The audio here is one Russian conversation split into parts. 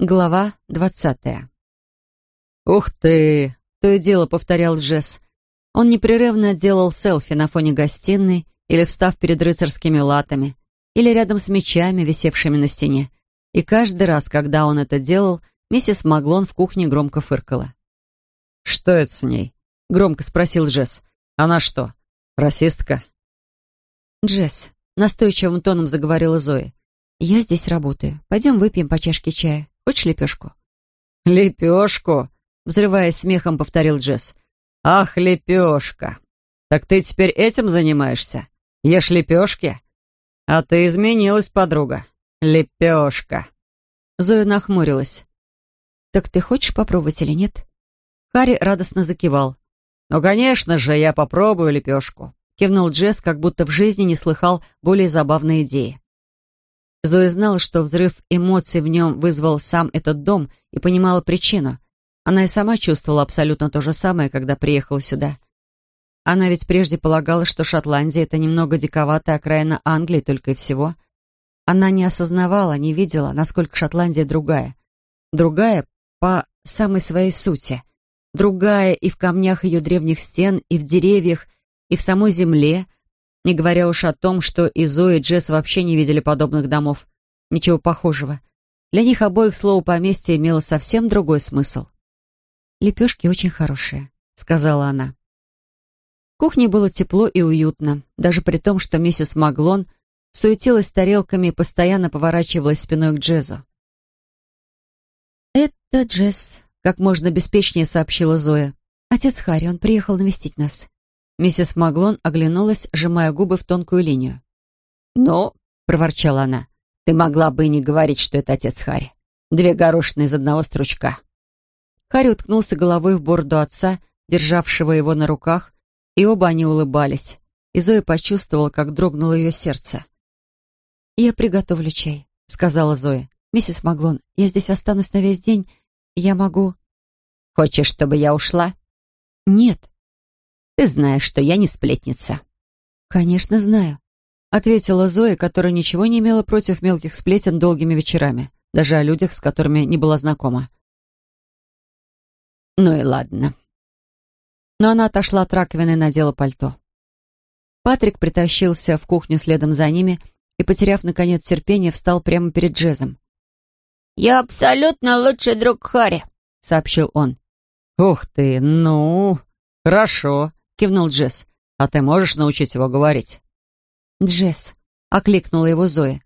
Глава двадцатая. «Ух ты!» — то и дело повторял Джесс. Он непрерывно делал селфи на фоне гостиной или встав перед рыцарскими латами, или рядом с мечами, висевшими на стене. И каждый раз, когда он это делал, миссис Маглон в кухне громко фыркала. «Что это с ней?» — громко спросил Джесс. «Она что, расистка?» «Джесс», — настойчивым тоном заговорила Зоя, — «я здесь работаю. Пойдем выпьем по чашке чая. Хочешь лепешку?» «Лепешку?» — взрываясь смехом, повторил Джесс. «Ах, лепешка! Так ты теперь этим занимаешься? Ешь лепешки? А ты изменилась, подруга. Лепешка!» Зоя нахмурилась. «Так ты хочешь попробовать или нет?» Харри радостно закивал. «Ну, конечно же, я попробую лепешку», — кивнул Джесс, как будто в жизни не слыхал более забавной идеи. Зоя знала, что взрыв эмоций в нем вызвал сам этот дом и понимала причину. Она и сама чувствовала абсолютно то же самое, когда приехала сюда. Она ведь прежде полагала, что Шотландия — это немного диковатая окраина Англии только и всего. Она не осознавала, не видела, насколько Шотландия другая. Другая по самой своей сути. Другая и в камнях ее древних стен, и в деревьях, и в самой земле — не говоря уж о том, что и Зои, и Джесс вообще не видели подобных домов. Ничего похожего. Для них обоих слово «поместье» имело совсем другой смысл. «Лепешки очень хорошие», — сказала она. В кухне было тепло и уютно, даже при том, что миссис Маглон суетилась тарелками и постоянно поворачивалась спиной к Джезу. «Это Джесс», — как можно беспечнее сообщила Зоя. «Отец Харри, он приехал навестить нас». Миссис Маглон оглянулась, сжимая губы в тонкую линию. «Ну», — проворчала она, — «ты могла бы и не говорить, что это отец Харри. Две горошины из одного стручка». Харри уткнулся головой в бороду отца, державшего его на руках, и оба они улыбались. И Зоя почувствовала, как дрогнуло ее сердце. «Я приготовлю чай», — сказала Зоя. «Миссис Маглон, я здесь останусь на весь день. Я могу...» «Хочешь, чтобы я ушла?» «Нет», ты знаешь, что я не сплетница». «Конечно, знаю», — ответила Зоя, которая ничего не имела против мелких сплетен долгими вечерами, даже о людях, с которыми не была знакома. «Ну и ладно». Но она отошла от раковины и надела пальто. Патрик притащился в кухню следом за ними и, потеряв, наконец, терпение, встал прямо перед Джезом. «Я абсолютно лучший друг Харри», — сообщил он. «Ух ты, ну, хорошо», кивнул Джесс. «А ты можешь научить его говорить?» «Джесс», — окликнула его Зоя.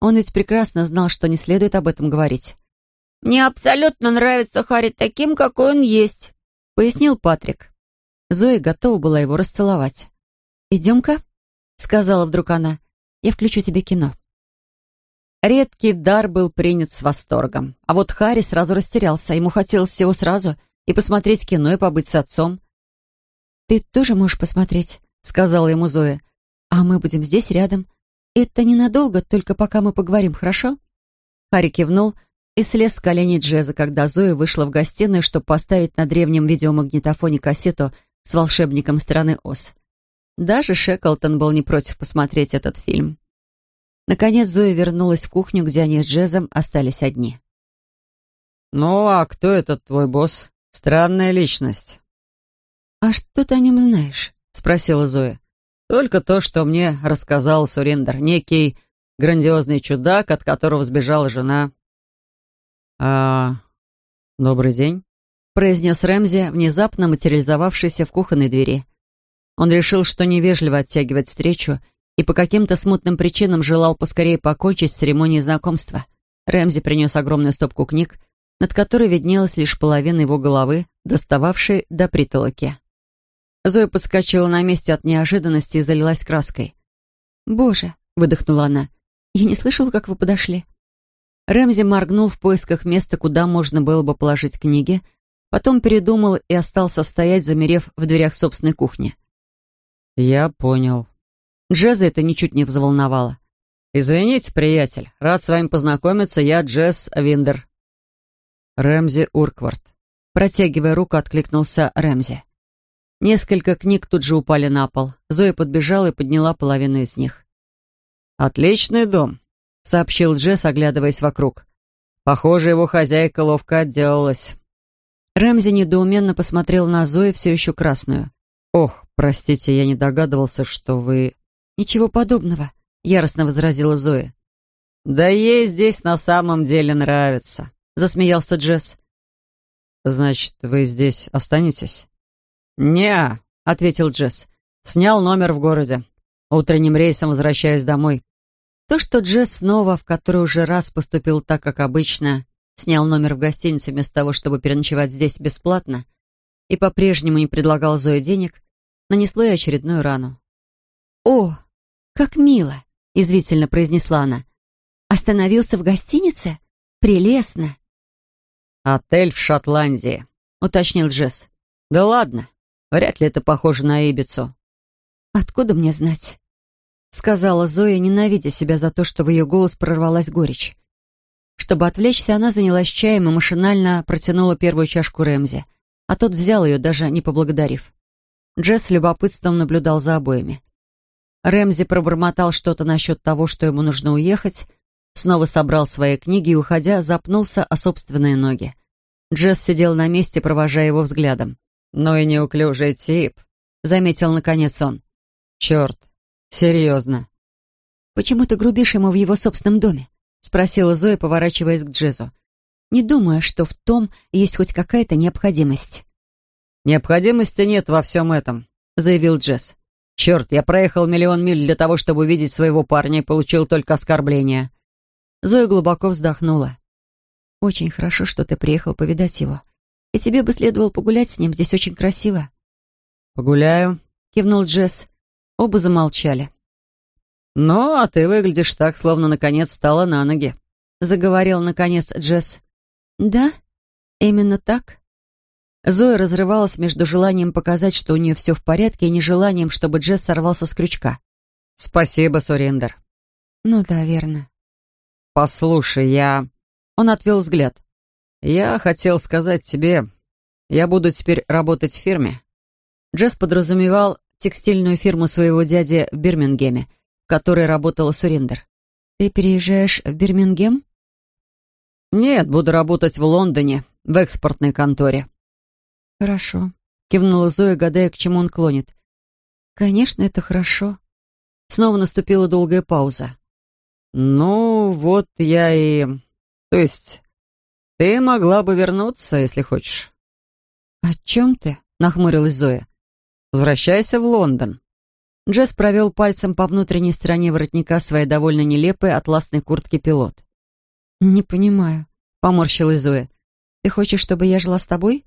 Он ведь прекрасно знал, что не следует об этом говорить. «Мне абсолютно нравится Харри таким, какой он есть», — пояснил Патрик. Зоя готова была его расцеловать. «Идем-ка», — сказала вдруг она, — «я включу тебе кино». Редкий дар был принят с восторгом. А вот Харри сразу растерялся. Ему хотелось всего сразу и посмотреть кино, и побыть с отцом. «Ты тоже можешь посмотреть», — сказала ему Зоя. «А мы будем здесь рядом. Это ненадолго, только пока мы поговорим, хорошо?» Харри кивнул и слез с коленей Джеза, когда Зоя вышла в гостиную, чтобы поставить на древнем видеомагнитофоне кассету с волшебником страны Оз. Даже Шеклтон был не против посмотреть этот фильм. Наконец Зоя вернулась в кухню, где они с Джезом остались одни. «Ну, а кто этот твой босс? Странная личность». «А что ты о нем знаешь?» — спросила Зоя. «Только то, что мне рассказал Сурендер, некий грандиозный чудак, от которого сбежала жена». «А... добрый день», — произнес Рэмзи, внезапно материализовавшийся в кухонной двери. Он решил, что невежливо оттягивать встречу и по каким-то смутным причинам желал поскорее покончить с церемонией знакомства. Рэмзи принес огромную стопку книг, над которой виднелась лишь половина его головы, достававшей до притолоки. Зоя подскочила на месте от неожиданности и залилась краской. «Боже!» — выдохнула она. «Я не слышала, как вы подошли». Рэмзи моргнул в поисках места, куда можно было бы положить книги, потом передумал и остался стоять, замерев в дверях собственной кухни. «Я понял». Джеза это ничуть не взволновало. «Извините, приятель, рад с вами познакомиться, я Джесс Виндер». Рэмзи Урквард. Протягивая руку, откликнулся Рэмзи. Несколько книг тут же упали на пол. Зоя подбежала и подняла половину из них. «Отличный дом», — сообщил Джесс, оглядываясь вокруг. Похоже, его хозяйка ловко отделалась. Рэмзи недоуменно посмотрел на Зои, все еще красную. «Ох, простите, я не догадывался, что вы...» «Ничего подобного», — яростно возразила Зоя. «Да ей здесь на самом деле нравится», — засмеялся Джесс. «Значит, вы здесь останетесь?» «Не», — ответил Джесс. «Снял номер в городе. Утренним рейсом возвращаюсь домой». То, что Джесс снова, в который уже раз поступил так, как обычно, снял номер в гостинице вместо того, чтобы переночевать здесь бесплатно, и по-прежнему не предлагал Зое денег, нанесло ей очередную рану. «О, как мило!» — извительно произнесла она. «Остановился в гостинице? Прелестно!» «Отель в Шотландии», — уточнил Джесс. «Да ладно, вряд ли это похоже на Ибицу». «Откуда мне знать?» — сказала Зоя, ненавидя себя за то, что в ее голос прорвалась горечь. Чтобы отвлечься, она занялась чаем и машинально протянула первую чашку Рэмзи, а тот взял ее, даже не поблагодарив. Джесс с любопытством наблюдал за обоими. Рэмзи пробормотал что-то насчет того, что ему нужно уехать, снова собрал свои книги и, уходя, запнулся о собственные ноги. Джесс сидел на месте, провожая его взглядом. «Ну и неуклюжий тип», — заметил наконец он. «Черт, серьезно». «Почему ты грубишь ему в его собственном доме?» — спросила Зоя, поворачиваясь к Джезу. «Не думая, что в том есть хоть какая-то необходимость». «Необходимости нет во всем этом», — заявил Джесс. «Черт, я проехал миллион миль для того, чтобы увидеть своего парня и получил только оскорбления». Зоя глубоко вздохнула. «Очень хорошо, что ты приехал повидать его. И тебе бы следовало погулять с ним, здесь очень красиво». «Погуляю», — кивнул Джесс. Оба замолчали. «Ну, а ты выглядишь так, словно наконец встала на ноги», — заговорил наконец Джесс. «Да? Именно так?» Зоя разрывалась между желанием показать, что у нее все в порядке, и нежеланием, чтобы Джесс сорвался с крючка. «Спасибо, Сурендер». «Ну да, верно». «Послушай, я...» Он отвел взгляд. «Я хотел сказать тебе, я буду теперь работать в фирме». Джесс подразумевал текстильную фирму своего дяди в Бирмингеме — которой работала Сурендер. «Ты переезжаешь в Бирмингем?» «Нет, буду работать в Лондоне, в экспортной конторе». «Хорошо», — кивнула Зоя, гадая, к чему он клонит. «Конечно, это хорошо». Снова наступила долгая пауза. «Ну, вот я и... То есть, ты могла бы вернуться, если хочешь». «О чем ты?» — нахмурилась Зоя. «Возвращайся в Лондон». Джесс провел пальцем по внутренней стороне воротника своей довольно нелепой атласной куртки пилот. «Не понимаю», — поморщилась Зоя. «Ты хочешь, чтобы я жила с тобой?»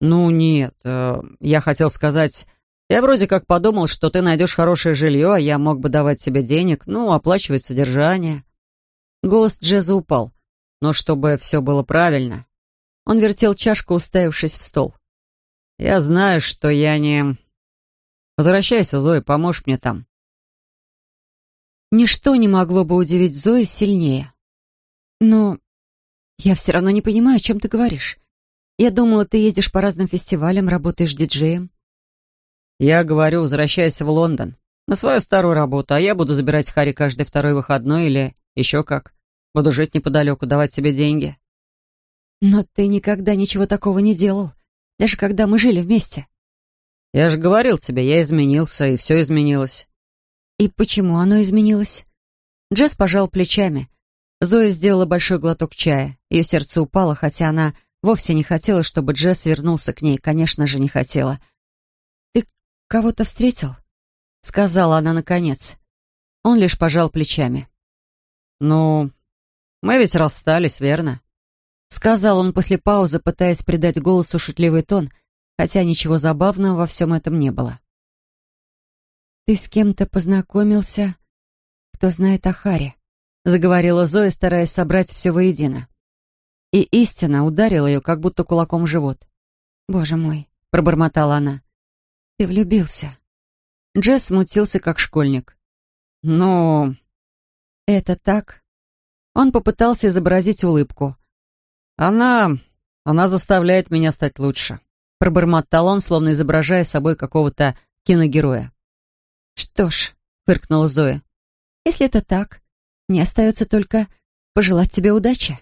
«Ну, нет. Э, я хотел сказать... Я вроде как подумал, что ты найдешь хорошее жилье, а я мог бы давать тебе денег, ну, оплачивать содержание». Голос Джеза упал. Но чтобы все было правильно... Он вертел чашку, уставившись в стол. «Я знаю, что я не... Возвращайся, Зоя, поможешь мне там». Ничто не могло бы удивить Зои сильнее. Но я все равно не понимаю, о чем ты говоришь. Я думала, ты ездишь по разным фестивалям, работаешь диджеем. Я говорю, возвращайся в Лондон. На свою старую работу, а я буду забирать Харри каждый второй выходной или еще как. Буду жить неподалеку, давать тебе деньги. Но ты никогда ничего такого не делал, даже когда мы жили вместе. Я же говорил тебе, я изменился, и все изменилось. И почему оно изменилось? Джесс пожал плечами. Зоя сделала большой глоток чая. Ее сердце упало, хотя она вовсе не хотела, чтобы Джесс вернулся к ней. Конечно же, не хотела. «Ты кого-то встретил?» — сказала она наконец. Он лишь пожал плечами. «Ну, мы ведь расстались, верно?» — сказал он после паузы, пытаясь придать голосу шутливый тон — хотя ничего забавного во всем этом не было. «Ты с кем-то познакомился, кто знает о Харе», — заговорила Зоя, стараясь собрать все воедино. И истина ударила ее, как будто кулаком в живот. «Боже мой», — пробормотала она, — «ты влюбился». Джесс смутился, как школьник. «Ну...» «Это так?» Он попытался изобразить улыбку. «Она... она заставляет меня стать лучше. Пробормотал он, словно изображая собой какого-то киногероя. «Что ж», — фыркнула Зоя, — «если это так, мне остается только пожелать тебе удачи».